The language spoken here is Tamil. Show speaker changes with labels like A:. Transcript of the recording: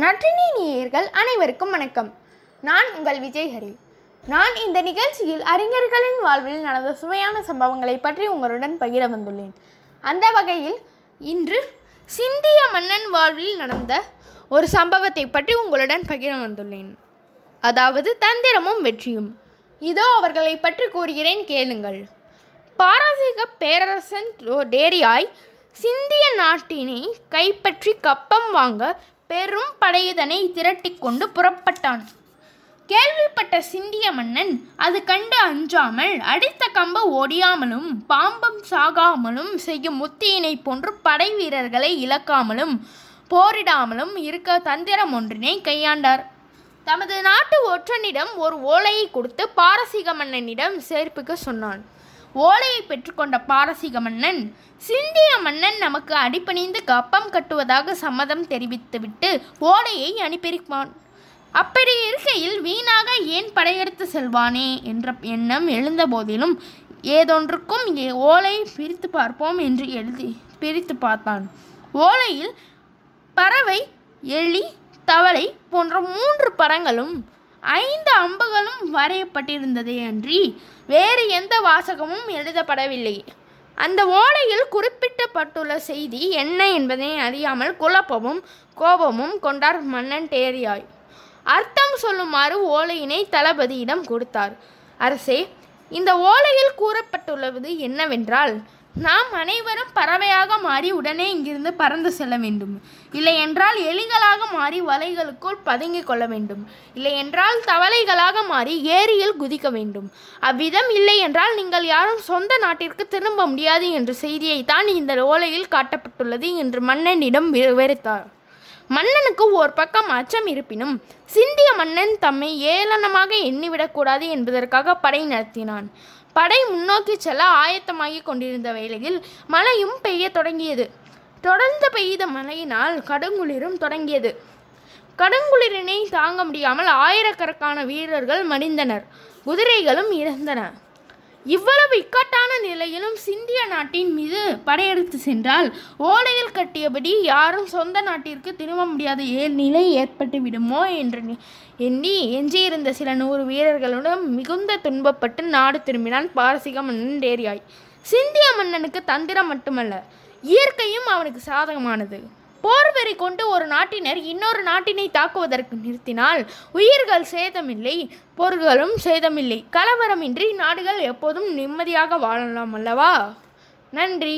A: நற்றினி நேயர்கள் அனைவருக்கும் வணக்கம். நான் உங்கள் விஜய் ஹரி. நான் இந்த நிகழ்ச்சியில் அறிஞர்களின் வாழ்வில் நடந்த சுவையான சம்பவங்களை பற்றி உங்களுடன் பகிர வந்துள்ளேன். அந்த வகையில் இன்று சிந்திய மன்னன் வாழ்வில் நடந்த ஒரு சம்பவத்தை பற்றி உங்களுடன் பகிர வந்துள்ளேன். அதாவது தந்திரமும் வெற்றியும். இதோ அவர்களை பற்றி கூறுகிறேன் கேளுங்கள். பாரசீக பேரரசன் டேரியாய் சிந்திய நாட்டினை கைப்பற்றி கப்பம் வாங்க பெரும் படையதனை திரட்டிக்கொண்டு புறப்பட்டான். கேள்விப்பட்ட சிந்திய மன்னன் அது கண்டு அஞ்சாமல் அடித்த கம்ப ஒடியாமலும் பாம்பம் சாகாமலும் செய்யும் முத்தியினை போன்று படை வீரர்களை இழக்காமலும் போரிடாமலும் இருக்க தந்திரம் ஒன்றினை கையாண்டார். தமது நாட்டு ஒற்றனிடம் ஒரு ஓலையை கொடுத்து பாரசீக மன்னனிடம் சேர்ப்புக்கு சொன்னான். ஓலையை பெற்றுக்கொண்ட பாரசீக மன்னன் சிந்திய மன்னன் நமக்கு அடிபணிந்து கப்பம் கட்டுவதாக சம்மதம் தெரிவித்துவிட்டு ஓலையை அனுப்பியிருப்பான். அப்படி இருக்கையில் வீணாக ஏன் படையெடுத்து செல்வானே என்ற எண்ணம் எழுந்த போதிலும் ஏதொன்றுக்கும் ஏ- ஓலை பிரித்து பார்ப்போம் என்று எழுதி பிரித்து பார்த்தான். ஓலையில் பறவை எலி தவளை போன்ற மூன்று படங்களும் ஐந்து அம்புகளும் வரையப்பட்டிருந்ததே அன்றி வேறு எந்த வாசகமும் எழுதப்படவில்லை. அந்த ஓலையில் குறிப்பிட்டப்பட்டுள்ள செய்தி என்ன என்பதை அறியாமல் குழப்பமும் கோபமும் கொண்டார் மன்னன் டேரியாய். அர்த்தம் சொல்லுமாறு ஓலையினை தளபதியிடம் கொடுத்தார். அரசே இந்த ஓலையில் கூறப்பட்டுள்ளது என்னவென்றால் நாம் அனைவரும் பறவையாக மாறி உடனே இங்கிருந்து பறந்து செல்ல வேண்டும். இல்லை என்றால் எலிகளாக மாறி வலைகளுக்குள் பதுங்கிக் கொள்ள வேண்டும். இல்லை என்றால் தவளைகளாக மாறி ஏரியில் குதிக்க வேண்டும். அவ்விதம் இல்லை என்றால் நீங்கள் யாரும் சொந்த நாட்டிற்கு திரும்ப முடியாது என்ற செய்தியைத்தான் இந்த ஓலையில் காட்டப்பட்டுள்ளது என்று மன்னனிடம் விவரித்தார். மன்னனுக்கு ஒரு பக்கம் அச்சம் இருப்பினும் சிந்திய மன்னன் தம்மை ஏளனமாக எண்ணிவிடக்கூடாது என்பதற்காக படை நடத்தினான். படை முன்னோக்கி செல்ல ஆயத்தமாகி கொண்டிருந்த வேளையில் மழையும் பெய்யத் தொடங்கியது. தொடர்ந்து பெய்த மழையினால் கடுங்குளிரும் தொடங்கியது. கடுங்குளிரினை தாங்க முடியாமல் ஆயிரக்கணக்கான வீரர்கள் மடிந்தனர். குதிரைகளும் இறந்தன. இவ்வளவு இக்கட்டான நிலையிலும் சிந்திய நாட்டின் மீது படையெடுத்து சென்றால் ஓலையில் கட்டியபடி யாரும் சொந்த நாட்டிற்கு திரும்ப முடியாத ஏ நிலை ஏற்பட்டு விடுமோ என்று எண்ணி எஞ்சியிருந்த சில நூறு வீரர்களுடன் மிகுந்த துன்பப்பட்டு நாடு திரும்பினான் பாரசீக மன்னன் டேரியாய். சிந்திய மன்னனுக்கு தந்திரம் மட்டுமல்ல இயற்கையும் அவனுக்கு சாதகமானது. போர்வெறி கொண்டு ஒரு நாட்டினர் இன்னொரு நாட்டினை தாக்குவதற்கு நிறுத்தினால் உயிர்கள் சேதமில்லை பொருள்களும் சேதமில்லை. கலவரமின்றி நாடுகள் எப்போதும் நிம்மதியாக வாழலாம் அல்லவா? நன்றி.